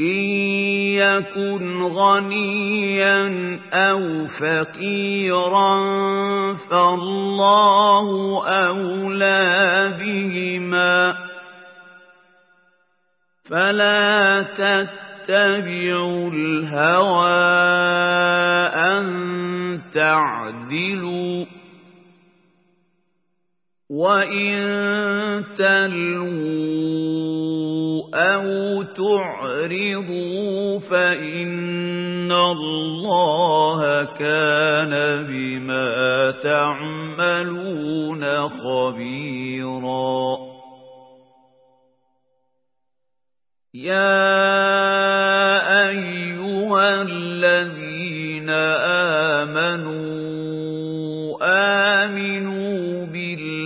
إن يكن غنيا أو فقيرا فالله أولى بهما فلا تتبعوا الهوى أن تعدلوا وإن تلووا أو تعرضوا فإن الله كان بما تعملون خبيرا يا أيها الذين آمنوا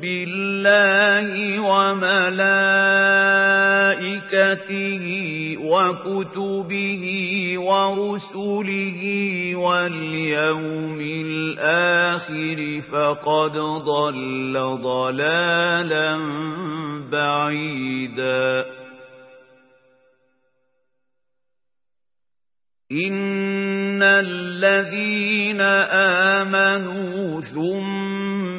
بالله وملائكته وكتبه ورسله واليوم الآخر فقد ضل ضلالا بعيدا. إن الذين آمنوا ثم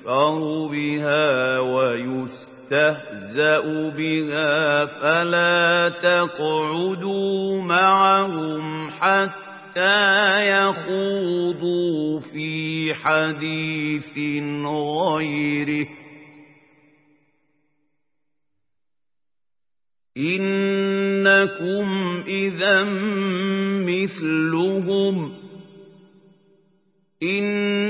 يكفر بها ويستهزأ بها فلا تقعدوا معهم حتى يخوضوا في حديث غيره إنكم إذا مثلهم إن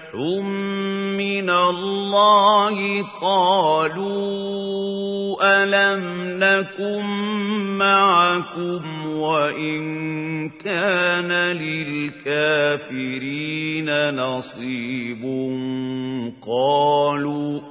من الله قالوا ألم نكن معكم وإن كان للكافرين نصيب قالوا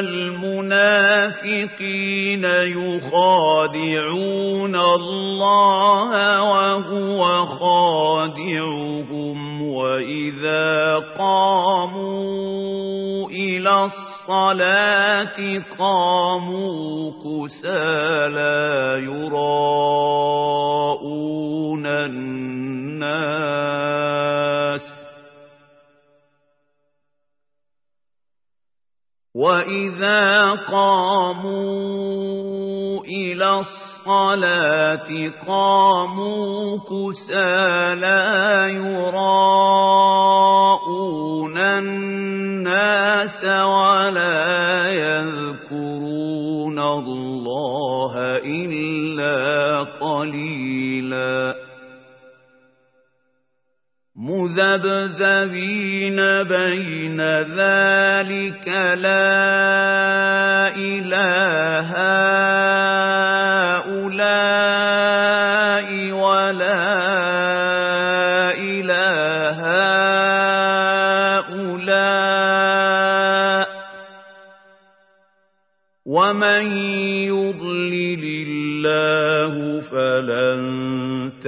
المنافقين يخادعون الله وهو خادعهم وإذا قاموا إلى الصلاة قاموا كسالى يراءون الناس وَإِذَا قَامُوا إِلَى الصَّلَاةِ قَامُوا كُسَالَىٰ يُرَاءُونَ النَّاسَ وَلَا يَذْكُرُونَ اللَّهَ إِلَّا قَلِيلًا مذبذبين بين ذلك لا إله هؤلاء